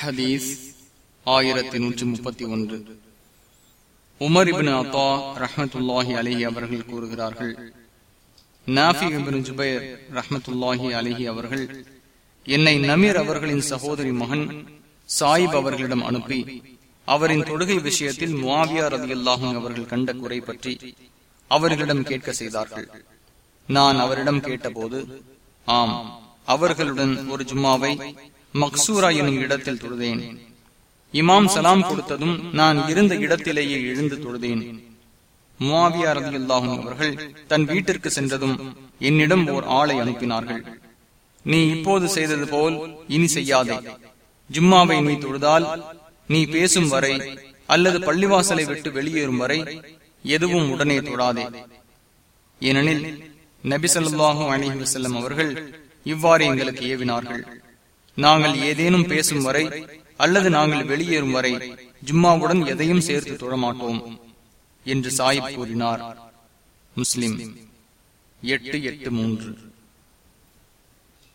ஹதீஸ் ஆயிரத்தி நூற்றி முப்பத்தி ஒன்று. உமர் இபின் அத்தா ரஹமத்துல்லாஹி அலஹி அவர்கள் கூறுகிறார்கள் நாஃபி இபின் ஜுபைர் ரஹமத்துல்லாஹி அலஹி அவர்கள் என்னை நமீர் அவர்களின் சகோதரி மகன் சாயிப் அவர்களிடம் அனுப்பி அவரின் தொழுகை விஷயத்தில் முவாவியா ரதி அல்லாஹும் அவர்கள் கண்ட குறை பற்றி அவர்களிடம் கேட்க செய்தார்கள். நான் அவரிடம் கேட்டபோது ஆம் அவர்களுடன் ஒரு ஜும்மாவை மக்சூரா எனும் இடத்தில் தொழுதேன். இமாம் சலாம் கொடுத்ததும் நான் இருந்த இடத்திலேயே எழுந்து தொழுதேன். முவாவியா ரதியுல்லாஹும் அவர்கள் தன் வீட்டிற்கு சென்றதும் என்னிடம் ஓர் ஆளை அனுப்பினார்கள். நீ இப்போது செய்தது போல் இனி செய்யாதே. ஜும்மாவை நீ தொழுதால் நீ பேசும் வரை அல்லது பள்ளிவாசலை விட்டு வெளியேறும் வரை எதுவும் உடனே தொடாதே ஏனெனில் நபிசல்லாஹும் அலி வசல்லம் அவர்கள் இவ்வாறு எங்களுக்கு ஏவினார்கள். நாங்கள் ஏதேனும் பேசும் வரை அல்லது நாங்கள் வெளியேறும் வரை ஜும்மாவுடன் எதையும் சேர்த்து தொழமாட்டோம் என்று சாயிப் கூறினார். முஸ்லிம் எட்டு எட்டு மூன்று.